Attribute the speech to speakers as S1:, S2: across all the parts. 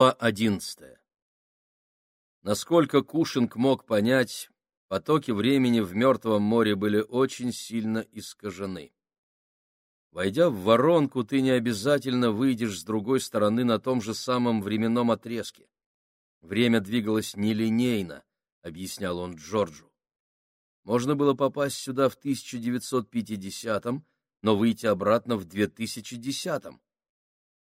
S1: 11. Насколько Кушинг мог понять, потоки времени в Мертвом море были очень сильно искажены. Войдя в воронку, ты не обязательно выйдешь с другой стороны на том же самом временном отрезке. Время двигалось нелинейно, объяснял он Джорджу. Можно было попасть сюда в 1950-м, но выйти обратно в 2010-м.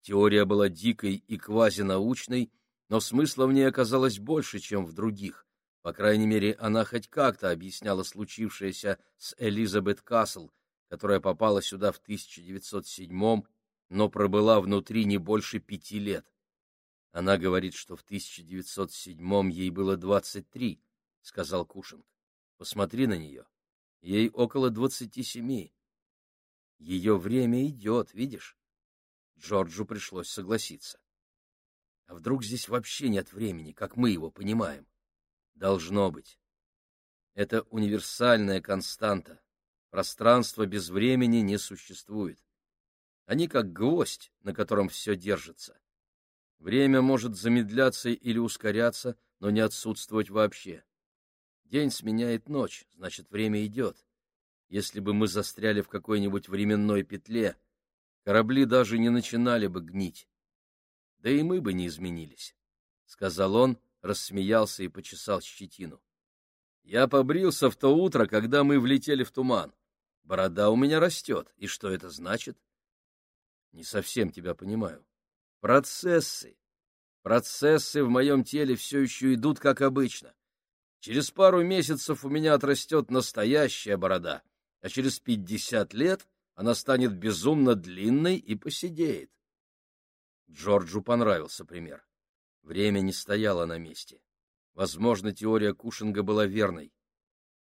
S1: Теория была дикой и квазинаучной, но смысла в ней оказалось больше, чем в других. По крайней мере, она хоть как-то объясняла случившееся с Элизабет Касл, которая попала сюда в 1907 но пробыла внутри не больше пяти лет. Она говорит, что в 1907 ей было 23, — сказал Кушинг. Посмотри на нее. Ей около 27. Ее время идет, видишь? Джорджу пришлось согласиться. А вдруг здесь вообще нет времени, как мы его понимаем? Должно быть. Это универсальная константа. Пространство без времени не существует. Они как гвоздь, на котором все держится. Время может замедляться или ускоряться, но не отсутствовать вообще. День сменяет ночь, значит, время идет. Если бы мы застряли в какой-нибудь временной петле, корабли даже не начинали бы гнить. Да и мы бы не изменились, — сказал он, рассмеялся и почесал щетину. Я побрился в то утро, когда мы влетели в туман. Борода у меня растет, и что это значит? Не совсем тебя понимаю. Процессы. Процессы в моем теле все еще идут, как обычно. Через пару месяцев у меня отрастет настоящая борода, а через пятьдесят лет она станет безумно длинной и посидеет. Джорджу понравился пример. Время не стояло на месте. Возможно, теория Кушинга была верной.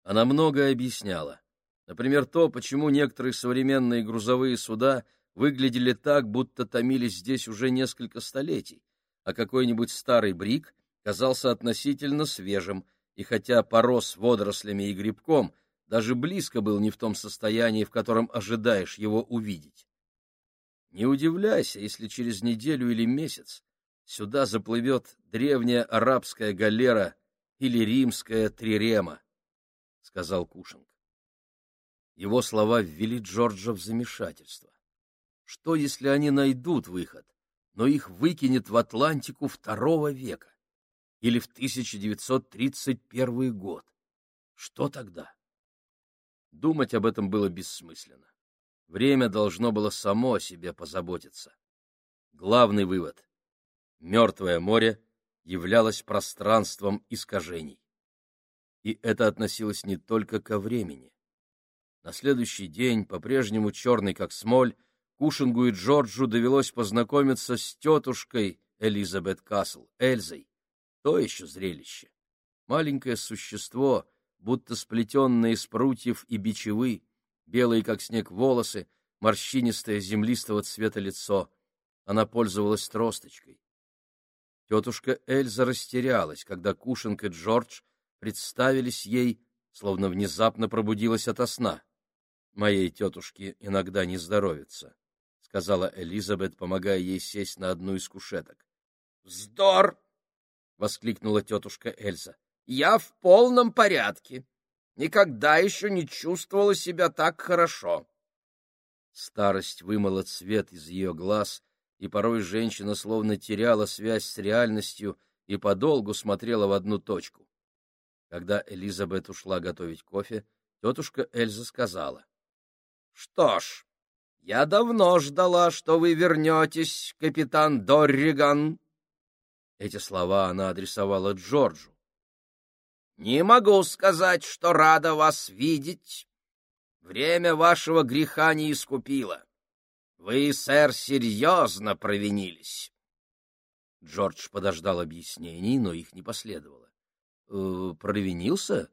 S1: Она многое объясняла. Например, то, почему некоторые современные грузовые суда выглядели так, будто томились здесь уже несколько столетий, а какой-нибудь старый брик казался относительно свежим, и хотя порос водорослями и грибком, даже близко был не в том состоянии, в котором ожидаешь его увидеть. Не удивляйся, если через неделю или месяц сюда заплывет древняя арабская галера или римская трирема, — сказал Кушинг. Его слова ввели Джорджа в замешательство. Что, если они найдут выход, но их выкинет в Атлантику второго века или в 1931 год? Что тогда? Думать об этом было бессмысленно. Время должно было само о себе позаботиться. Главный вывод. Мертвое море являлось пространством искажений. И это относилось не только ко времени. На следующий день, по-прежнему черный как смоль, Кушингу и Джорджу довелось познакомиться с тетушкой Элизабет Касл, Эльзой. То еще зрелище. Маленькое существо, будто сплетенное из прутьев и бичевы, белые, как снег, волосы, морщинистое землистого цвета лицо. Она пользовалась тросточкой. Тетушка Эльза растерялась, когда Кушинг и Джордж представились ей, словно внезапно пробудилась ото сна. «Моей тетушке иногда не здоровится», — сказала Элизабет, помогая ей сесть на одну из кушеток. «Вздор!» — воскликнула тетушка Эльза. «Я в полном порядке. Никогда еще не чувствовала себя так хорошо». Старость вымыла цвет из ее глаз, и порой женщина словно теряла связь с реальностью и подолгу смотрела в одну точку. Когда Элизабет ушла готовить кофе, тетушка Эльза сказала. — Что ж, я давно ждала, что вы вернетесь, капитан Дорриган. Эти слова она адресовала Джорджу. — Не могу сказать, что рада вас видеть. Время вашего греха не искупило. Вы, сэр, серьезно провинились. Джордж подождал объяснений, но их не последовало. «Э, провинился?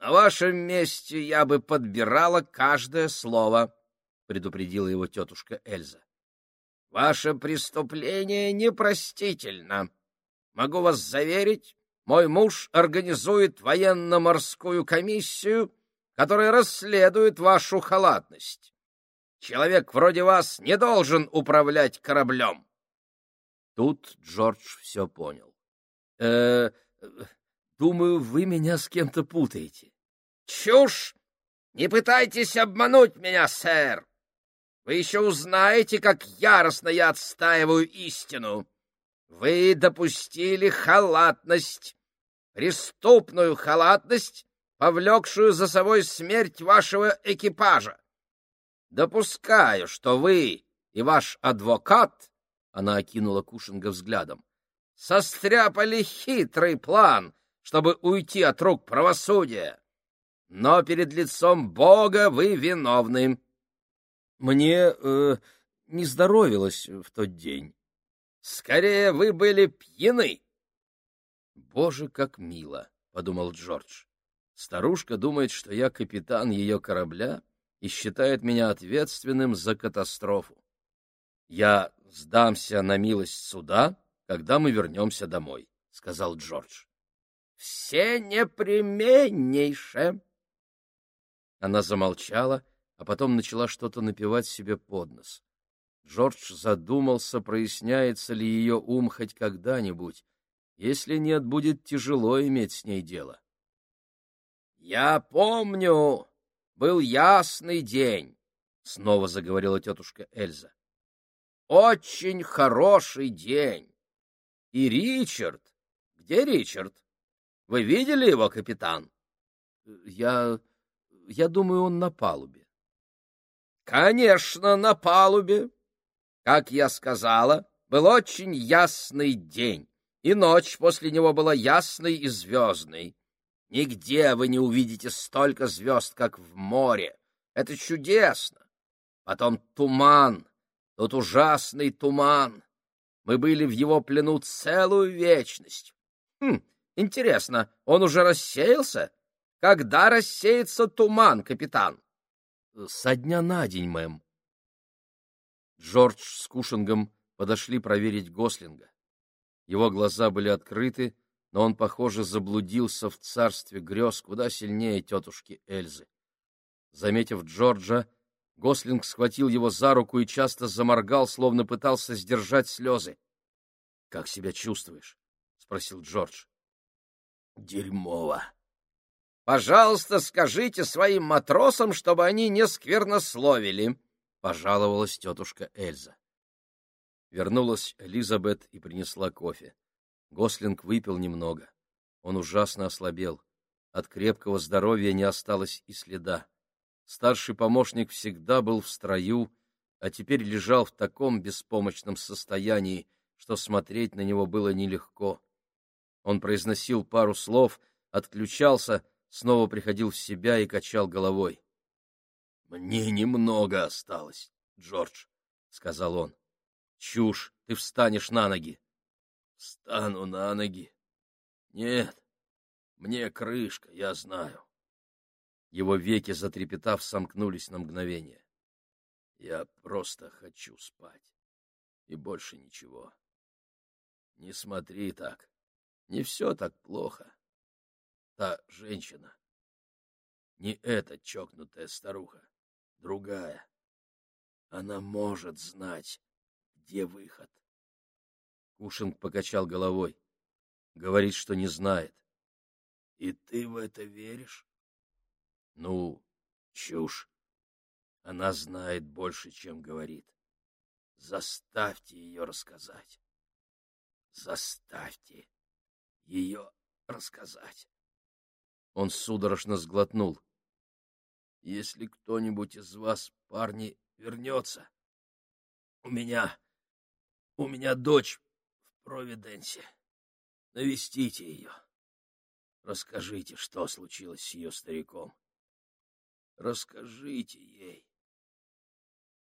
S1: На вашем месте я бы подбирала каждое слово, предупредила его тетушка Эльза. Ваше преступление непростительно. Могу вас заверить, мой муж организует военно-морскую комиссию, которая расследует вашу халатность. Человек вроде вас не должен управлять кораблем. Тут Джордж все понял. «Э, думаю, вы меня с кем-то путаете.
S2: Чушь! Не пытайтесь обмануть меня, сэр. Вы еще узнаете, как яростно я отстаиваю истину. Вы допустили халатность, преступную халатность, повлекшую за собой смерть вашего экипажа. Допускаю, что вы и ваш адвокат, она окинула Кушинга взглядом, состряпали хитрый план, чтобы уйти от рук правосудия. Но перед лицом Бога вы виновны.
S1: Мне э, не здоровилось в тот день.
S2: Скорее, вы были пьяны.
S1: Боже, как мило, подумал Джордж. Старушка думает, что я капитан ее корабля и считает меня ответственным за катастрофу. Я сдамся на милость суда, когда мы вернемся домой, сказал Джордж.
S2: Все непременнейше.
S1: Она замолчала, а потом начала что-то напевать себе под нос. Джордж задумался, проясняется ли ее ум хоть когда-нибудь. Если нет, будет тяжело иметь с ней дело.
S2: — Я помню, был ясный день, — снова заговорила тетушка Эльза. — Очень хороший день. И Ричард... Где Ричард? Вы видели его, капитан?
S1: — Я... я думаю, он на палубе.
S2: — Конечно, на палубе. Как я сказала, был очень ясный день, и ночь после него была ясной и звездной. Нигде вы не увидите столько звезд, как в море. Это чудесно. Потом туман, тот ужасный туман. Мы были в его плену целую вечность. Хм, интересно, он уже рассеялся? Когда рассеется туман, капитан?
S1: — Со дня на день, мэм. Джордж с Кушингом подошли проверить Гослинга. Его глаза были открыты, но он, похоже, заблудился в царстве грез куда сильнее тетушки Эльзы. Заметив Джорджа, Гослинг схватил его за руку и часто заморгал, словно пытался сдержать слезы. — Как себя чувствуешь? — спросил Джордж.
S2: — Дерьмово. — Пожалуйста, скажите своим матросам, чтобы они не сквернословили, — пожаловалась тетушка Эльза.
S1: Вернулась Элизабет и принесла кофе. Гослинг выпил немного. Он ужасно ослабел. От крепкого здоровья не осталось и следа. Старший помощник всегда был в строю, а теперь лежал в таком беспомощном состоянии, что смотреть на него было нелегко. Он произносил пару слов, отключался, снова приходил в себя и качал головой. Мне немного осталось, Джордж, — сказал он. — Чушь, ты встанешь на ноги. — Встану на ноги. Нет, мне крышка, я знаю. Его веки, затрепетав, сомкнулись на мгновение. Я просто хочу спать. И больше ничего. Не смотри так. Не все так плохо. Та женщина. Не эта чокнутая старуха другая. Она может знать, где выход. Кушинг покачал головой. Говорит, что не знает. И ты в это веришь? Ну, чушь. Она знает больше, чем говорит. Заставьте ее рассказать. Заставьте ее рассказать. Он судорожно сглотнул если кто-нибудь из вас, парни, вернется. У меня... у меня дочь в Провиденсе. Навестите ее. Расскажите, что случилось с ее стариком. Расскажите ей.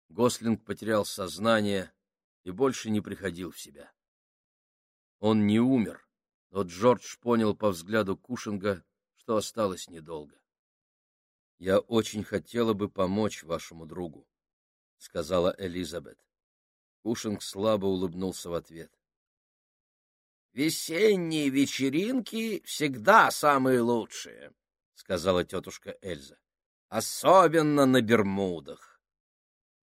S1: Гослинг потерял сознание и больше не приходил в себя. Он не умер, но Джордж понял по взгляду Кушинга, что осталось недолго. Я очень хотела бы помочь вашему другу, — сказала Элизабет. Кушинг слабо улыбнулся в ответ.
S2: — Весенние вечеринки всегда самые лучшие, — сказала тетушка Эльза. — Особенно на Бермудах.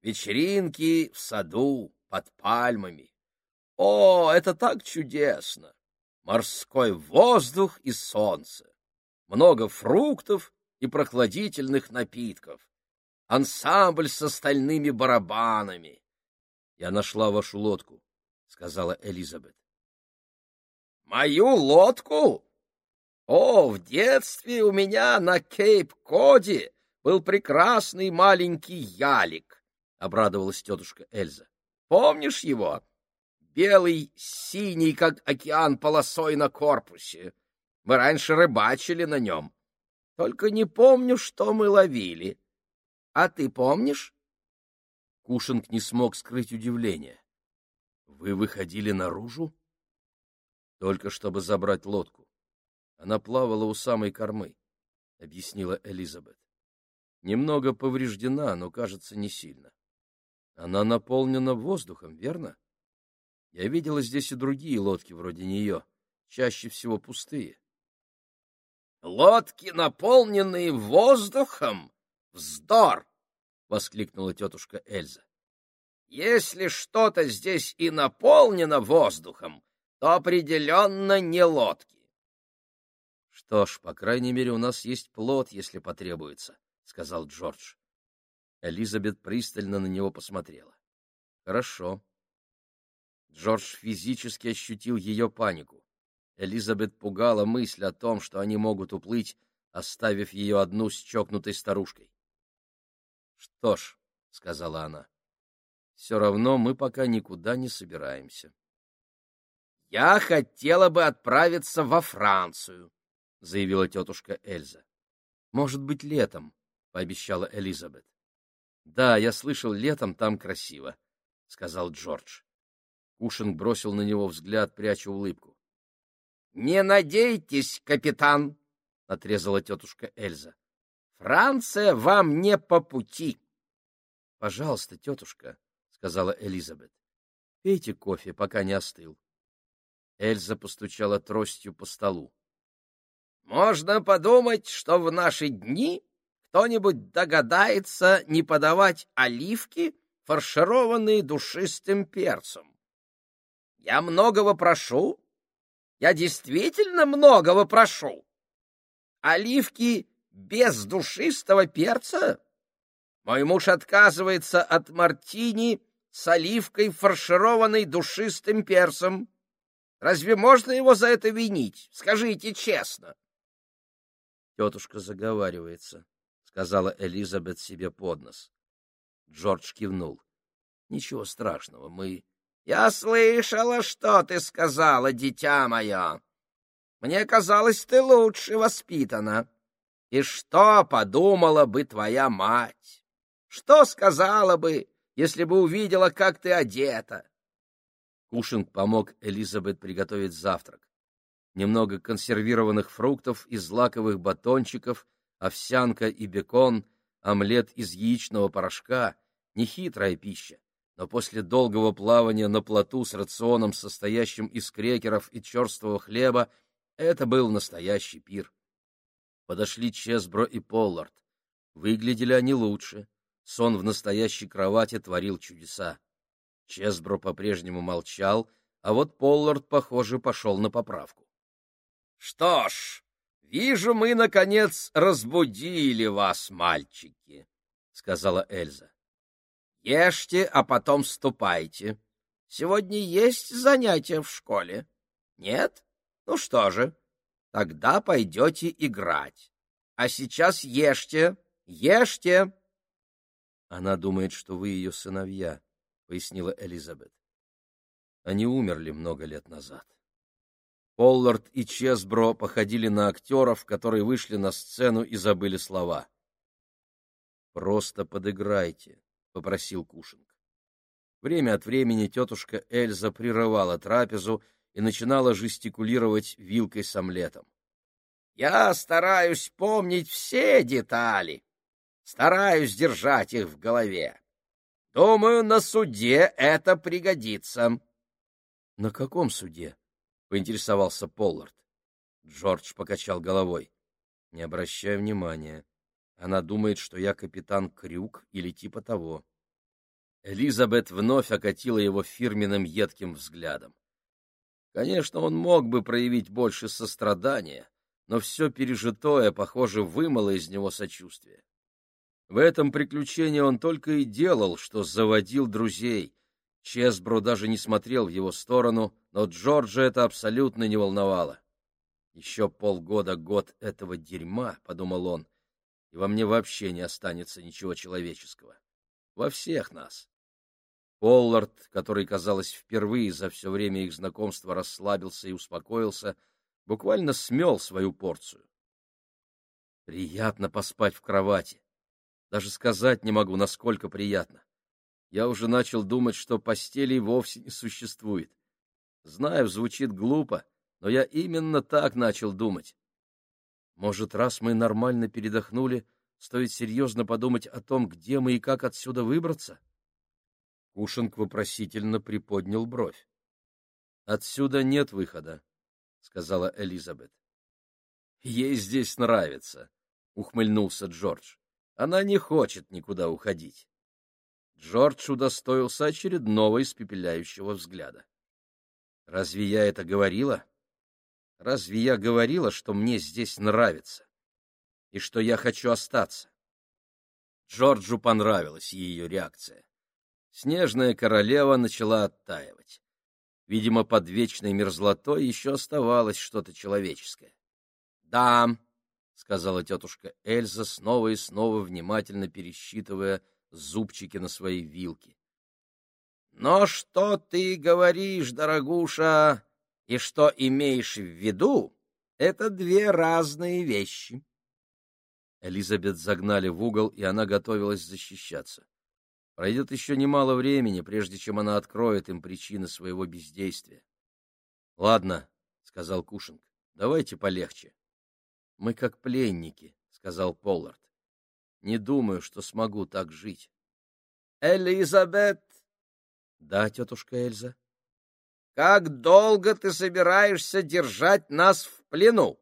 S2: Вечеринки в саду, под пальмами. О, это так чудесно! Морской воздух и солнце, много фруктов и прохладительных напитков, ансамбль с остальными барабанами.
S1: — Я нашла вашу лодку, — сказала Элизабет.
S2: — Мою лодку? О, в детстве у меня на Кейп-Коде был прекрасный маленький ялик, — обрадовалась тетушка Эльза. — Помнишь его? Белый, синий, как океан, полосой на корпусе. Мы раньше рыбачили на нем. Только не помню, что мы ловили. А ты помнишь?
S1: Кушинг не смог скрыть удивление. — Вы выходили наружу? — Только чтобы забрать лодку. Она плавала у самой кормы, — объяснила Элизабет. Немного повреждена, но, кажется, не сильно. Она наполнена воздухом, верно? Я видела здесь и другие лодки вроде нее, чаще всего пустые.
S2: — Лодки, наполненные воздухом? Вздор! — воскликнула тетушка Эльза. — Если что-то здесь и наполнено воздухом, то определенно не лодки.
S1: — Что ж, по крайней мере, у нас есть плод, если потребуется, — сказал Джордж. Элизабет пристально на него посмотрела. — Хорошо. Джордж физически ощутил ее панику. Элизабет пугала мысль о том, что они могут уплыть, оставив ее одну с чокнутой старушкой. — Что ж, — сказала она, — все равно мы пока никуда не собираемся.
S2: — Я хотела бы отправиться во Францию, — заявила тетушка Эльза.
S1: — Может быть, летом, — пообещала Элизабет. — Да, я слышал, летом там красиво, — сказал Джордж. Кушинг бросил на него взгляд, пряча улыбку.
S2: — Не надейтесь, капитан, — отрезала тетушка Эльза. Франция вам не по пути.
S1: — Пожалуйста, тетушка, — сказала Элизабет, — пейте кофе, пока не остыл. Эльза постучала тростью по столу.
S2: — Можно подумать, что в наши дни кто-нибудь догадается не подавать оливки, фаршированные душистым перцем. Я многого прошу. Я действительно многого прошу. Оливки без душистого перца? Мой муж отказывается от мартини с оливкой, фаршированной душистым перцем. Разве можно его за это винить? Скажите честно.
S1: Тетушка заговаривается, — сказала Элизабет себе под нос. Джордж кивнул. — Ничего страшного, мы...
S2: — Я слышала, что ты сказала, дитя мое. Мне казалось, ты лучше воспитана. И что подумала бы твоя мать? Что сказала бы, если бы увидела, как ты одета?
S1: Кушинг помог Элизабет приготовить завтрак. Немного консервированных фруктов из злаковых батончиков, овсянка и бекон, омлет из яичного порошка — нехитрая пища, но после долгого плавания на плоту с рационом, состоящим из крекеров и черствого хлеба, это был настоящий пир. Подошли Чесбро и Поллард. Выглядели они лучше. Сон в настоящей кровати творил чудеса. Чесбро по-прежнему молчал, а вот Поллард, похоже, пошел на поправку.
S2: — Что ж, вижу, мы, наконец, разбудили вас, мальчики, — сказала Эльза. — Ешьте, а потом ступайте. Сегодня есть занятия в школе? Нет? Ну что же, Тогда пойдете играть. А сейчас ешьте, ешьте.
S1: Она думает, что вы ее сыновья, — пояснила Элизабет. Они умерли много лет назад. Поллард и Чесбро походили на актеров, которые вышли на сцену и забыли слова. «Просто подыграйте», — попросил Кушинг. Время от времени тетушка Эльза прерывала трапезу и начинала жестикулировать вилкой с омлетом.
S2: «Я стараюсь помнить все детали, стараюсь держать их в голове. Думаю, на суде это пригодится».
S1: «На каком суде?» — поинтересовался Поллард. Джордж покачал головой. «Не обращай внимания. Она думает, что я капитан Крюк или типа того». Элизабет вновь окатила его фирменным едким взглядом. Конечно, он мог бы проявить больше сострадания, но все пережитое, похоже, вымыло из него сочувствие. В этом приключении он только и делал, что заводил друзей. Чесбро даже не смотрел в его сторону, но Джорджа это абсолютно не волновало. «Еще полгода-год этого дерьма», — подумал он, — «и во мне вообще не останется ничего человеческого. Во всех нас». Поллард, который, казалось, впервые за все время их знакомства расслабился и успокоился, буквально смел свою порцию. Приятно поспать в кровати. Даже сказать не могу, насколько приятно. Я уже начал думать, что постелей вовсе не существует. Знаю, звучит глупо, но я именно так начал думать. Может, раз мы нормально передохнули, стоит серьезно подумать о том, где мы и как отсюда выбраться? Кушинг вопросительно приподнял бровь. — Отсюда нет выхода, — сказала Элизабет. — Ей здесь нравится, — ухмыльнулся Джордж. — Она не хочет никуда уходить. Джордж удостоился очередного испепеляющего взгляда. — Разве я это говорила? Разве я говорила, что мне здесь нравится? И что я хочу остаться? Джорджу понравилась ее реакция снежная королева начала оттаивать. Видимо, под вечной мерзлотой еще оставалось что-то человеческое. — Да, — сказала тетушка Эльза, снова и снова внимательно пересчитывая зубчики на своей вилке. — Но что ты говоришь, дорогуша, и что имеешь в виду, это две разные вещи. Элизабет загнали в угол, и она готовилась защищаться. Пройдет еще немало времени, прежде чем она откроет им причины своего бездействия. — Ладно, — сказал Кушинг, — давайте полегче. — Мы как пленники, — сказал Поллард. — Не думаю, что смогу так жить. — Элизабет! — Да, тетушка Эльза. — Как долго ты собираешься держать нас в плену?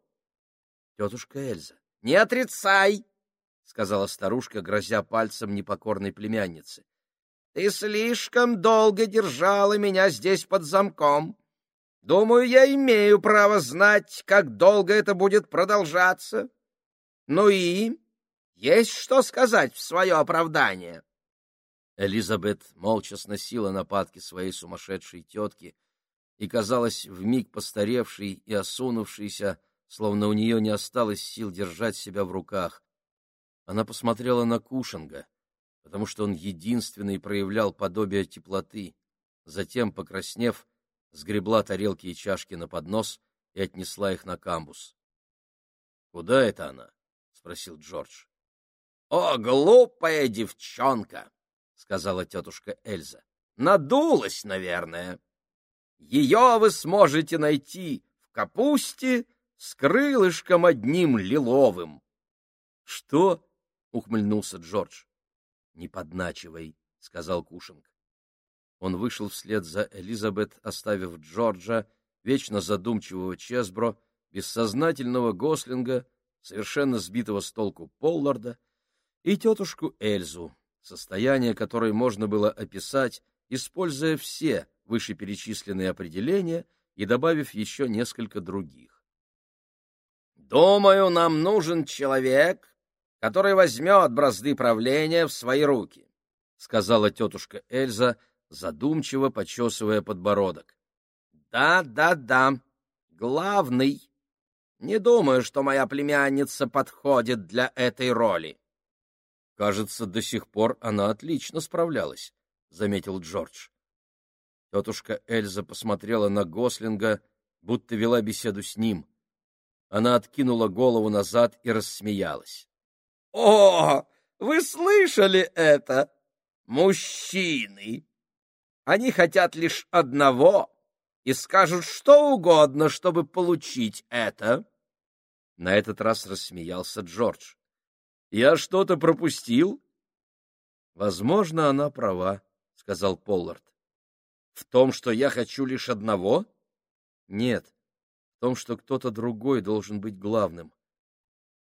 S1: — Тетушка Эльза. — Не отрицай! — сказала старушка, грозя пальцем непокорной племяннице. — Ты слишком долго держала меня здесь под замком. Думаю, я имею право знать, как долго это будет продолжаться. Ну и есть что сказать в свое оправдание? Элизабет молча сносила нападки своей сумасшедшей тетки и казалась вмиг постаревшей и осунувшейся, словно у нее не осталось сил держать себя в руках. Она посмотрела на Кушинга, потому что он единственный проявлял подобие теплоты. Затем, покраснев, сгребла тарелки и чашки на поднос и отнесла их на камбус. — Куда это она? — спросил Джордж. — О, глупая девчонка! — сказала тетушка Эльза. — Надулась, наверное. Ее вы сможете найти в капусте с крылышком одним лиловым. — Что? ухмыльнулся Джордж. Не подначивай, сказал Кушинг. Он вышел вслед за Элизабет, оставив Джорджа, вечно задумчивого Чесбро, бессознательного Гослинга, совершенно сбитого с толку Полларда и тетушку Эльзу, состояние которой можно было описать, используя все вышеперечисленные определения и добавив еще несколько других. «Думаю, нам нужен человек, который возьмет бразды правления в свои руки, — сказала тетушка Эльза, задумчиво почесывая подбородок. Да, да, да, главный. Не думаю, что моя племянница подходит для этой роли. Кажется, до сих пор она отлично справлялась, — заметил Джордж. Тетушка Эльза посмотрела на Гослинга, будто вела беседу с ним. Она откинула голову назад и рассмеялась. О, вы слышали это? Мужчины! Они хотят лишь одного и скажут что угодно, чтобы получить это. На этот раз рассмеялся Джордж. Я что-то пропустил? Возможно, она права, сказал Поллард. В том, что я хочу лишь одного? Нет, в том, что кто-то другой должен быть главным.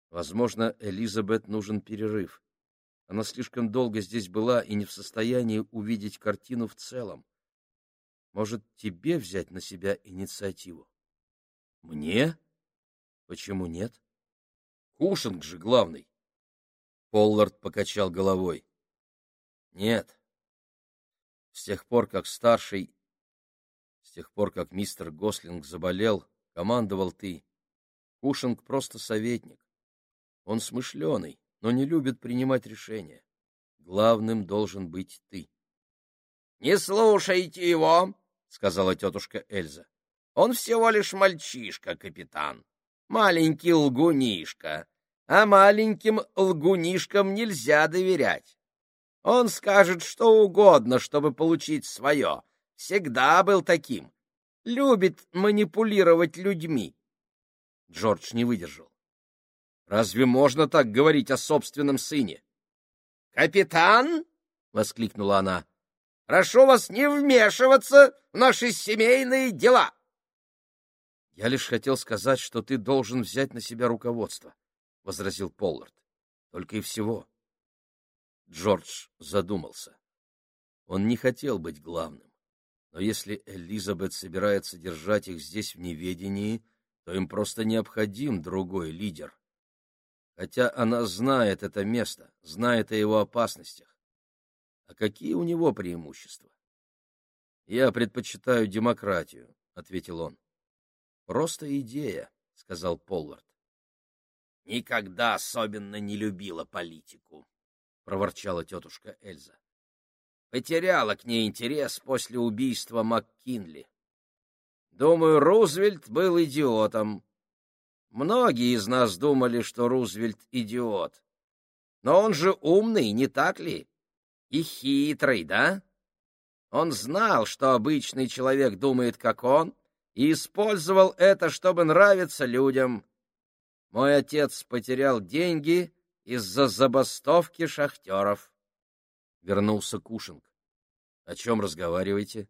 S1: Возможно, Элизабет нужен перерыв. Она слишком долго здесь была и не в состоянии увидеть картину в целом. Может, тебе взять на себя инициативу? Мне? Почему нет? Кушинг же главный. Поллард покачал головой. Нет. С тех пор, как старший, с тех пор, как мистер Гослинг заболел, командовал ты. Кушинг просто советник. Он смышленый, но не любит принимать решения. Главным должен быть ты.
S2: — Не слушайте его, — сказала тетушка Эльза. — Он всего лишь мальчишка, капитан. Маленький лгунишка. А маленьким лгунишкам нельзя доверять. Он скажет что угодно, чтобы получить свое. Всегда был таким. Любит манипулировать людьми.
S1: Джордж не выдержал. Разве можно так говорить о собственном сыне?
S2: «Капитан!» — воскликнула она. Прошу вас не вмешиваться в наши семейные дела.
S1: — Я лишь хотел сказать, что ты должен взять на себя руководство, — возразил Поллард. — Только и всего. Джордж задумался. Он не хотел быть главным. Но если Элизабет собирается держать их здесь в неведении, то им просто необходим другой лидер. Хотя она знает это место, знает о его опасностях. А какие у него преимущества? Я предпочитаю демократию, ответил он. Просто идея, сказал Поллард.
S2: Никогда особенно не любила политику, проворчала тетушка Эльза. Потеряла к ней интерес после убийства МакКинли. Думаю, Рузвельт был идиотом. Многие из нас думали, что Рузвельт идиот. Но он же умный, не так ли? И хитрый, да? Он знал, что обычный человек думает, как он, и использовал это, чтобы нравиться людям. Мой отец потерял деньги из-за забастовки шахтеров.
S1: Вернулся Кушинг. — О чем разговариваете?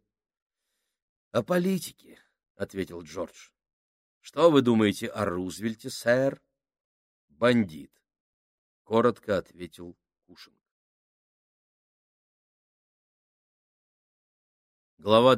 S1: — О политике, — ответил Джордж. — Что вы думаете о Рузвельте, сэр? — Бандит, — коротко ответил Кушинг. Глава